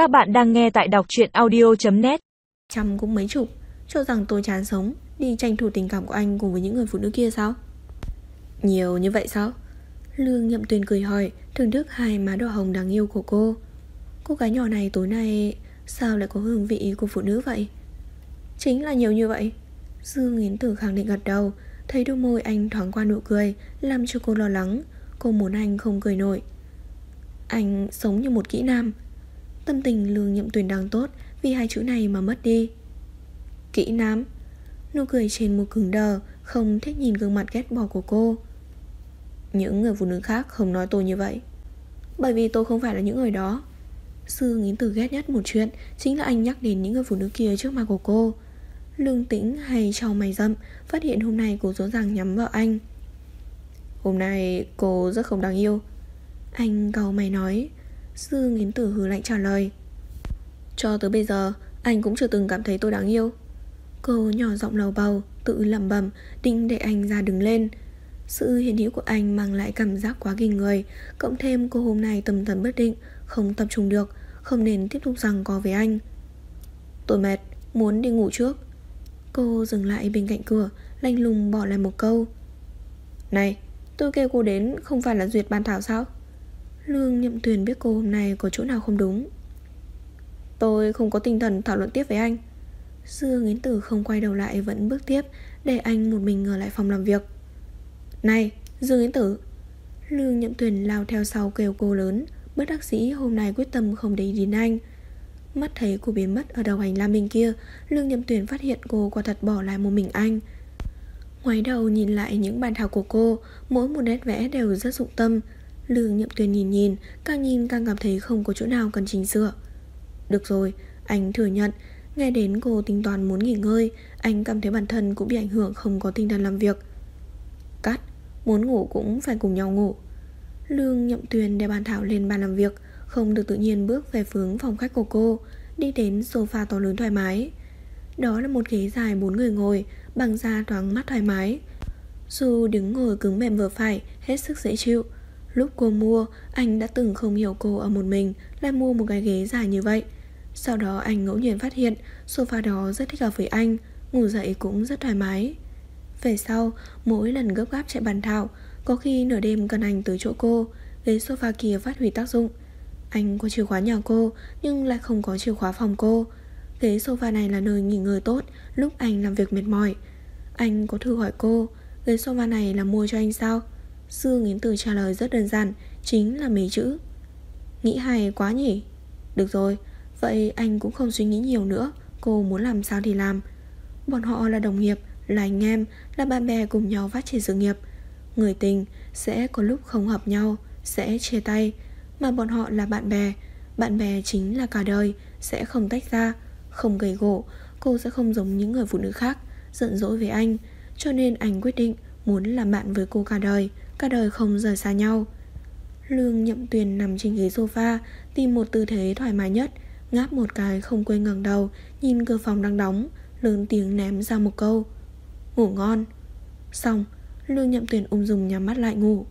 Các bạn đang nghe tại đọc truyện audio.net Trăm cũng mấy chục, Cho rằng tôi chán sống, Đi tranh thủ tình cảm của anh cùng với những người phụ nữ kia sao? Nhiều như vậy sao? Lương nhậm tuyền cười hỏi, Thưởng thức hai má đỏ hồng đáng yêu của cô. Cô gái nhỏ này tối nay Sao lại có hương vị của phụ nữ vậy? Chính là nhiều như vậy. Dương Yến Tử khẳng định gật đầu, Thấy đôi môi anh thoáng qua nụ cười, Làm cho cô lo lắng. Cô muốn anh không cười nổi. Anh sống như một kỹ nam Tâm tình lương nhậm tuyển đang tốt Vì hai chữ này mà mất đi. Kỹ nám. Nụ cười trên một cứng đờ, Không thích nhìn gương mặt ghét bỏ của cô. Những người phụ nữ khác không nói tôi như vậy. Bởi vì tôi không phải là những người đó. Sư nghĩ từ ghét nhất một chuyện Chính là anh nhắc đến những người phụ nữ kia trước mặt của cô. Lương tĩnh hay trao mày rậm Phát hiện hôm nay cô rõ ràng nhắm vào anh. Hôm nay cô rất không đáng yêu. Anh cầu mày nói Sư nghiến tử hứ lạnh trả lời. Cho tới bây giờ, Anh cũng chưa từng cảm thấy tôi đáng yêu. Cô nhỏ giọng lầu bầu, Tự lẩm bẩm, Định để anh ra đứng lên. Sự hiện hữu của anh mang lại cảm giác quá kinh người, Cộng thêm cô hôm nay tâm thần bất định, Không tập trung được, Không nên tiếp tục rằng có với anh. Tôi mệt, Muốn đi ngủ trước. Cô dừng lại bên cạnh cửa Lanh lùng bỏ lại một câu. Này, tôi kêu cô đến Không phải là duyệt ban thảo sao? Lương nhậm tuyền biết cô hôm nay có chỗ nào không đúng. Tôi không có tinh thần thảo luận tiếp với anh. Dương Nghiến Tử không quay đầu lại Vẫn bước tiếp, Để anh một mình ở lại phòng làm việc. Này Dương Nghiến Tử. Lương nhậm tuyền lao theo sau kêu cô lớn, Bất đắc sĩ hôm nay quyết tâm không để ý đến anh. Mắt thấy cô biến mất ở đầu hành lang bên kia, Lương nhậm tuyển phát hiện cô quả thật bỏ lại một mình anh. Ngoái đầu nhìn lại những bàn thảo của cô, Mỗi một nét vẽ đều rất dụng tâm. Lương nhậm tuyền nhìn nhìn Càng nhìn càng cảm thấy không có chỗ nào cần chỉnh sửa. Được rồi, anh thừa nhận Nghe đến cô tính toán muốn nghỉ ngơi Anh cảm thấy bản thân cũng bị ảnh hưởng không có tinh thần làm việc. Cắt, muốn ngủ cũng phải cùng nhau ngủ. Lương nhậm tuyền đeo bàn thảo lên bàn làm việc không được tự nhiên bước về hướng phòng khách của cô Đi đến sofa to lớn thoải mái. Đó là một ghế dài bốn người ngồi Bằng da thoáng mắt thoải mái. Dù đứng ngồi cứng mềm vừa phải Hết sức dễ chịu. Lúc cô mua, Anh đã từng không hiểu cô ở một mình, Lại mua một cái ghế dài như vậy. Sau đó anh ngẫu nhiên phát hiện Sofa đó rất thích hợp với anh, Ngủ dậy cũng rất thoải mái. Về sau, mỗi lần gấp gáp chạy bàn thảo, Có khi nửa đêm cần anh tới chỗ cô, Ghế sofa kia phát huy tác dụng. Anh có chìa khóa nhà cô, Nhưng lại không có chìa khóa phòng cô. Ghế sofa này là nơi nghỉ ngơi tốt, Lúc anh làm việc mệt mỏi. Anh có thử hỏi cô, Ghế sofa này là mua cho anh sao? Dương Yến Từ trả lời rất đơn giản Chính là mấy chữ. Nghĩ hay quá nhỉ? Được rồi Vậy anh cũng không suy nghĩ nhiều nữa Cô muốn làm sao thì làm. Bọn họ là đồng nghiệp, là anh em Là bạn bè cùng nhau phát triển sự nghiệp. Người tình sẽ có lúc không hợp nhau Sẽ chia tay. Mà bọn họ là bạn bè Bạn bè chính là cả đời Sẽ không tách ra. Không gầy gỗ Cô sẽ không giống những người phụ nữ khác Giận dỗi với anh. Cho nên anh quyết định Muốn làm bạn với cô cả đời Cả đời không rời xa nhau. Lương nhậm tuyền nằm trên ghế sofa, Tìm một tư thế thoải mái nhất, Ngáp một cái không quên ngẩng đầu, Nhìn cửa phòng đang đóng, Lớn tiếng ném ra một câu, Ngủ ngon. Xong, Lương nhậm tuyền ung dung nhắm mắt lại ngủ.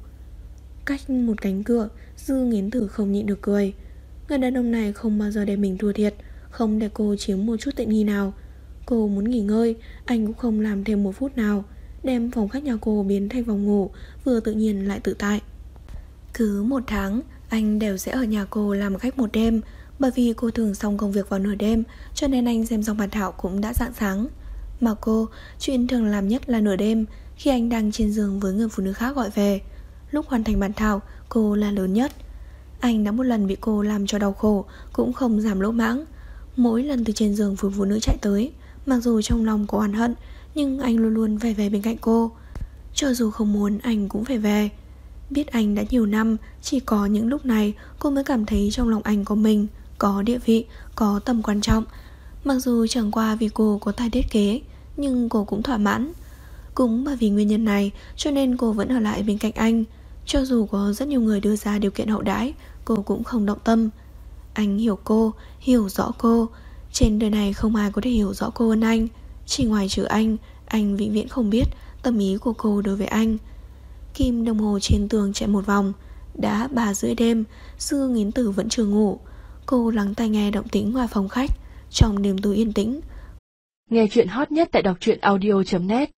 Cách một cánh cửa, Dư nghiến thử không nhịn được cười. Người đàn ông này không bao giờ để mình thua thiệt, Không để cô chiếm một chút tiện nghi nào. Cô muốn nghỉ ngơi, Anh cũng không làm thêm một phút nào. Đem phòng khách nhà cô biến thành phòng ngủ, Vừa tự nhiên lại tự tại. Cứ một tháng, Anh đều sẽ ở nhà cô làm khách một đêm, Bởi vì cô thường xong công việc vào nửa đêm, Cho nên anh xem xong bản thảo cũng đã dạng sáng. Mà cô, Chuyện thường làm nhất là nửa đêm, Khi anh đang trên giường với người phụ nữ khác gọi về. Lúc hoàn thành bản thảo, Cô là lớn nhất. Anh đã một lần bị cô làm cho đau khổ, Cũng không giảm lỗ mãng. Mỗi lần từ trên giường phụ phụ nữ chạy tới Mặc dù trong lòng có oán hận Nhưng anh luôn luôn phải về bên cạnh cô. Cho dù không muốn anh cũng phải về Biết anh đã nhiều năm Chỉ có những lúc này cô mới cảm thấy trong lòng anh có mình Có địa vị, có tầm quan trọng. Mặc dù chẳng qua vì cô có tài thiết kế Nhưng cô cũng thỏa mãn. Cũng bởi vì nguyên nhân này Cho nên cô vẫn ở lại bên cạnh anh. Cho dù có rất nhiều người đưa ra điều kiện hậu đãi Cô cũng không động tâm. Anh hiểu cô, hiểu rõ cô. Trên đời này không ai có thể hiểu rõ cô hơn anh. Chỉ ngoài trừ anh Anh vĩnh viễn không biết Tâm ý của cô đối với anh. Kim đồng hồ trên tường chạy một vòng. Đã ba rưỡi đêm, Sư nghiến tử vẫn chưa ngủ. Cô lắng tai nghe động tĩnh ngoài phòng khách. Trong niềm tối yên tĩnh, Nghe chuyện hot nhất tại đọc truyện audio.net